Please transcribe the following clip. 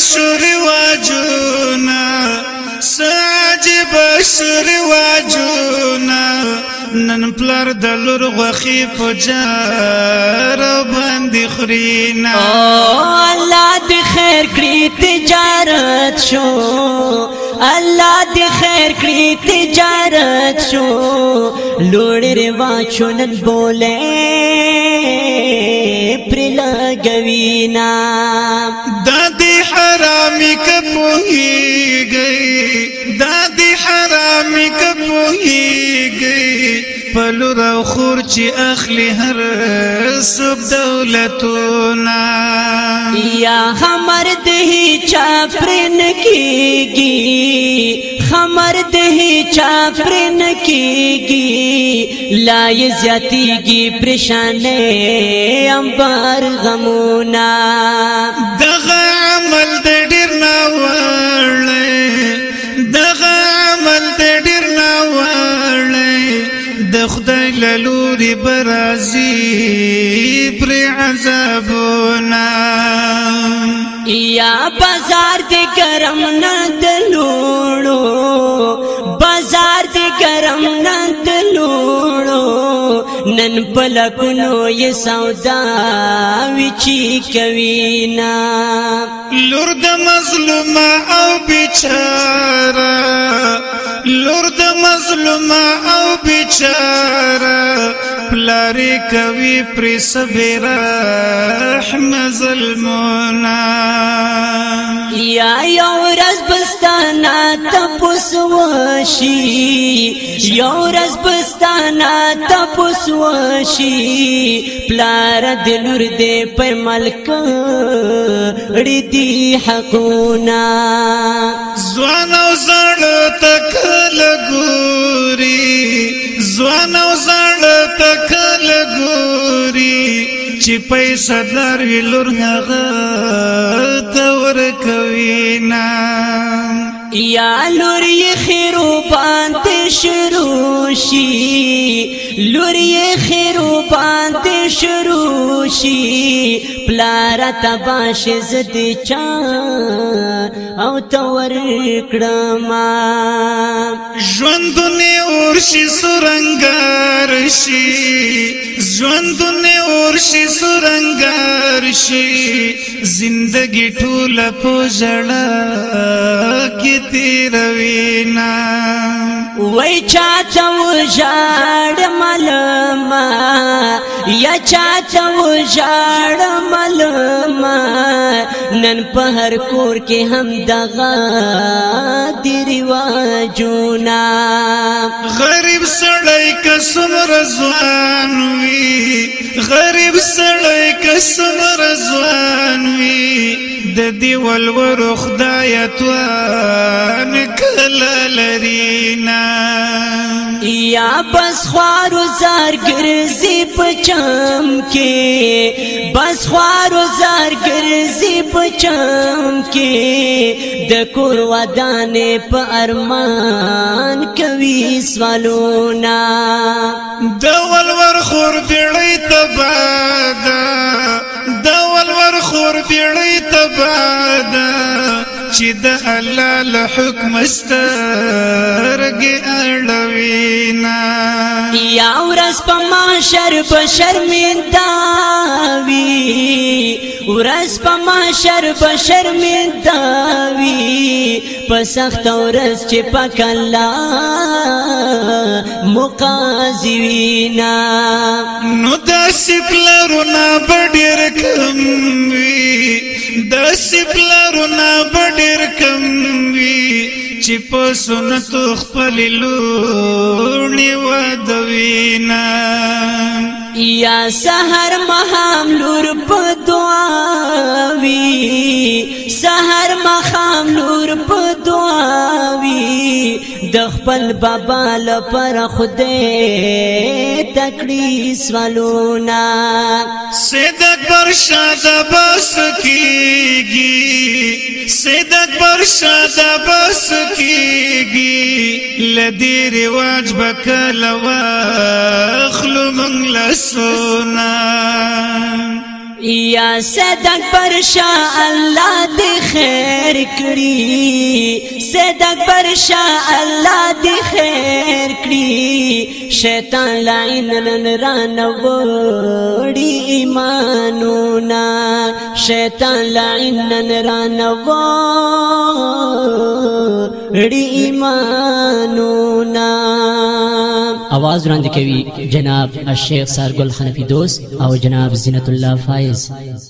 شرواجونا سعجب شرواجونا نن پلار د لور غخي په جار باندې خورينا الله دې خیر کړی تجارت شو الله دې خیر کړی تجارت شو لوړ روا چونن بوله پر لګوینا بلور او خور چې اخلي هر سب دولتونه یا خمر دې چا پرن کیږي خمر دې چا پرن کیږي لا یې زیاتیږي پریشانه امبار غمونه دغه کفر عذابنا یا بازار دی کرم نا دلوڑو بازار دی کرم نا دلوڑو نن پلکنو یہ سودا وچی کوینا لرد مظلوم او بیچارا لرد مظلوم او بیچارا پلاری کوي پر صبر رحم ظلمنا یا یو رز بستانا تپس وشي یو رز بستانا تپس وشي پلار د نور دې په ملک اړې دي حقونا زوان او زړه تک لګوري زوان او زړه مال تکل ګوري چې پیسې در ویلور هغه تور کوي نا یا لوري خیرو باندې شروع شي لوري خیرو باندې شروع شي پلار تباش زد چا او تور کړم ژوندونه اورشي سرنګار شي ژوندونه اورشي سرنګار شي زندګي ټوله پوجړه کې تیروینا وای چا چا وژړم ملما یا چا ته وژاړ ملما نن په هر کور کې هم دغه دی رواجونا غریب سړی قسم رضوان وی غریب سړی قسم رضوان وی د دی ولور خدای توان کله لرینا یا بس خوارو زار ګرځي پچم کې بس خوارو زار ګرځي پچم کې د کور ودانې په ارمان کوي سوالونا د ولور خور دیړې تبادا د ولور خور دیړې تبادا چې د الله له حکم سترګې اړوي نه یا ورځ په محشر په شرمنده وي ورځ په محشر په شرمنده وي په سخت ورځ چې پاک الله مقاضي وینا نو د سپلرونه بډیر کم وي د سپلرونه بډیر کم وی چې په سنتو خپل لوړي ودوینا یا سحر مهام لور په دعا وی سحر مخام لور د خپل بابا لپاره خدای تکړی سوالونا سید اکبر شاه د بس کیږي سید اکبر شاه د بس کیږي لدی رواج بکلو اخلو منګ لسونا یا صدق پر شاه الله دې خیر کړی صدق پر شاه الله دې خیر کړی شیطان لاین نن ران وړي ایمانونا شیطان لاین نن ران وړي ایمانونا आवाज وړاندې کوي جناب شیخ سرګل حنفي دوست او جناب زینت الله فای size